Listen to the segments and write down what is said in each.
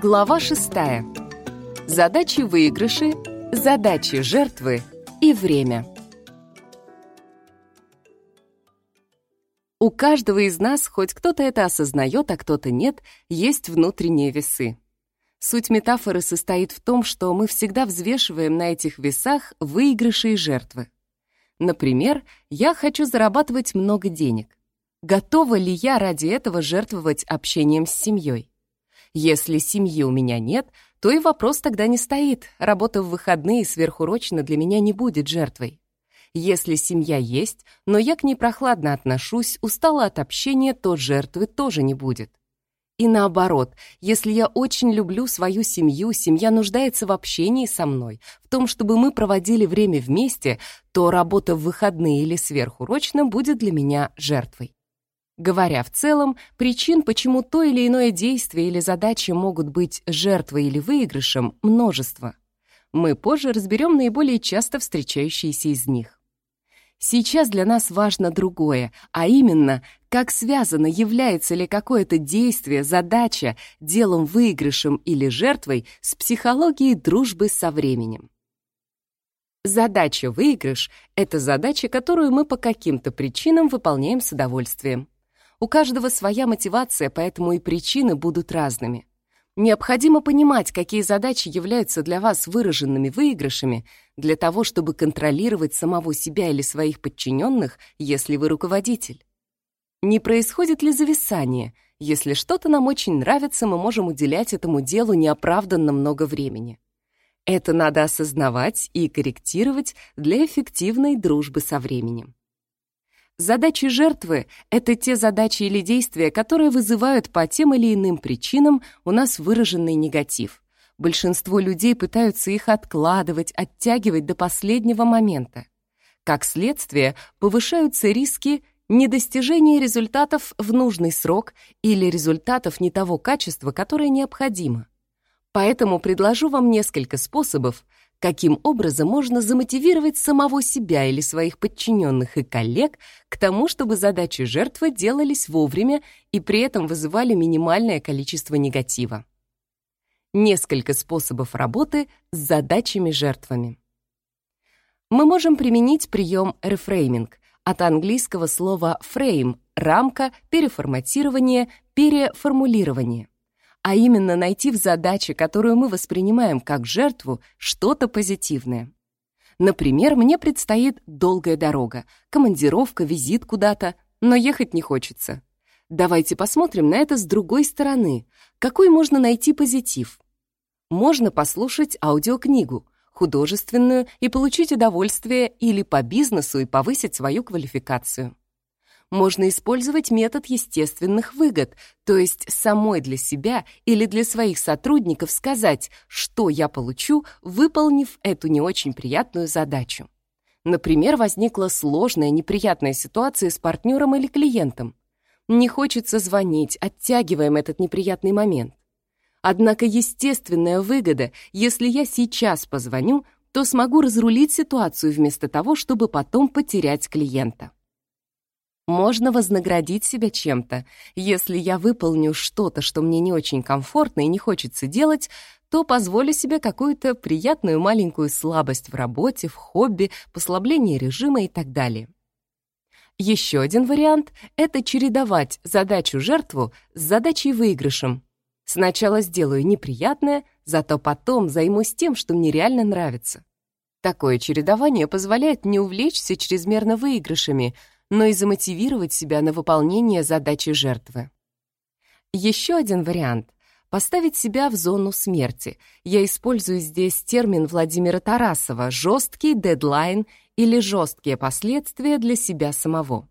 Глава 6. Задачи выигрыши, задачи жертвы и время. У каждого из нас, хоть кто-то это осознает, а кто-то нет, есть внутренние весы. Суть метафоры состоит в том, что мы всегда взвешиваем на этих весах выигрыши и жертвы. Например, я хочу зарабатывать много денег. Готова ли я ради этого жертвовать общением с семьей? Если семьи у меня нет, то и вопрос тогда не стоит. Работа в выходные сверхурочно для меня не будет жертвой. Если семья есть, но я к ней прохладно отношусь, устала от общения, то жертвы тоже не будет. И наоборот, если я очень люблю свою семью, семья нуждается в общении со мной, в том, чтобы мы проводили время вместе, то работа в выходные или сверхурочно будет для меня жертвой. Говоря в целом, причин, почему то или иное действие или задача могут быть жертвой или выигрышем, множество. Мы позже разберем наиболее часто встречающиеся из них. Сейчас для нас важно другое, а именно, как связано, является ли какое-то действие, задача, делом выигрышем или жертвой с психологией дружбы со временем. Задача-выигрыш — это задача, которую мы по каким-то причинам выполняем с удовольствием. У каждого своя мотивация, поэтому и причины будут разными. Необходимо понимать, какие задачи являются для вас выраженными выигрышами для того, чтобы контролировать самого себя или своих подчиненных, если вы руководитель. Не происходит ли зависание? Если что-то нам очень нравится, мы можем уделять этому делу неоправданно много времени. Это надо осознавать и корректировать для эффективной дружбы со временем. Задачи жертвы — это те задачи или действия, которые вызывают по тем или иным причинам у нас выраженный негатив. Большинство людей пытаются их откладывать, оттягивать до последнего момента. Как следствие, повышаются риски недостижения результатов в нужный срок или результатов не того качества, которое необходимо. Поэтому предложу вам несколько способов, каким образом можно замотивировать самого себя или своих подчиненных и коллег к тому, чтобы задачи жертвы делались вовремя и при этом вызывали минимальное количество негатива. Несколько способов работы с задачами-жертвами. Мы можем применить прием рефрейминг от английского слова frame — рамка, переформатирование, переформулирование а именно найти в задаче, которую мы воспринимаем как жертву, что-то позитивное. Например, мне предстоит долгая дорога, командировка, визит куда-то, но ехать не хочется. Давайте посмотрим на это с другой стороны. Какой можно найти позитив? Можно послушать аудиокнигу, художественную, и получить удовольствие или по бизнесу и повысить свою квалификацию можно использовать метод естественных выгод, то есть самой для себя или для своих сотрудников сказать, что я получу, выполнив эту не очень приятную задачу. Например, возникла сложная, неприятная ситуация с партнером или клиентом. Не хочется звонить, оттягиваем этот неприятный момент. Однако естественная выгода, если я сейчас позвоню, то смогу разрулить ситуацию вместо того, чтобы потом потерять клиента. Можно вознаградить себя чем-то. Если я выполню что-то, что мне не очень комфортно и не хочется делать, то позволю себе какую-то приятную маленькую слабость в работе, в хобби, послабление режима и так далее. Еще один вариант — это чередовать задачу-жертву с задачей-выигрышем. Сначала сделаю неприятное, зато потом займусь тем, что мне реально нравится. Такое чередование позволяет не увлечься чрезмерно выигрышами — но и замотивировать себя на выполнение задачи жертвы. Еще один вариант — поставить себя в зону смерти. Я использую здесь термин Владимира Тарасова «жесткий дедлайн» или «жесткие последствия для себя самого».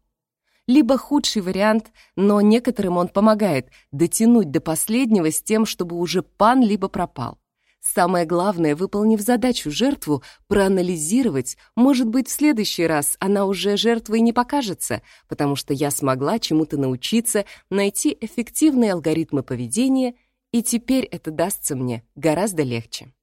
Либо худший вариант, но некоторым он помогает дотянуть до последнего с тем, чтобы уже пан либо пропал. Самое главное, выполнив задачу жертву, проанализировать, может быть, в следующий раз она уже жертвой не покажется, потому что я смогла чему-то научиться, найти эффективные алгоритмы поведения, и теперь это дастся мне гораздо легче.